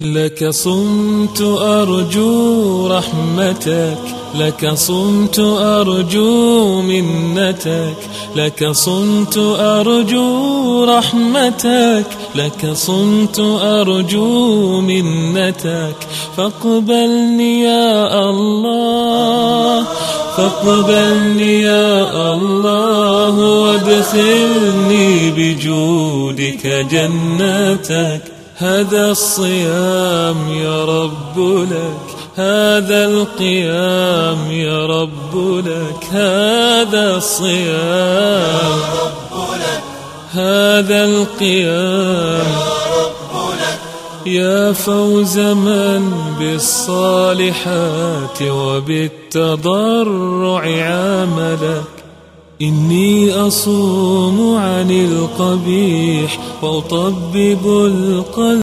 لك صمت أرجو رحمتك لك صمت أرجو منتك لك صمت أرجو رحمتك لك صمت أرجو منتك. فاقبلني يا الله فاقبلني يا الله وادخلني بجودك جنتك. هذا الصيام يا رب لك هذا القيام يا رب لك هذا الصيام هذا القيام يا فوز من بالصالحات وبالتضرع عاملك إني أصوم عن القبيح وأطبب القلب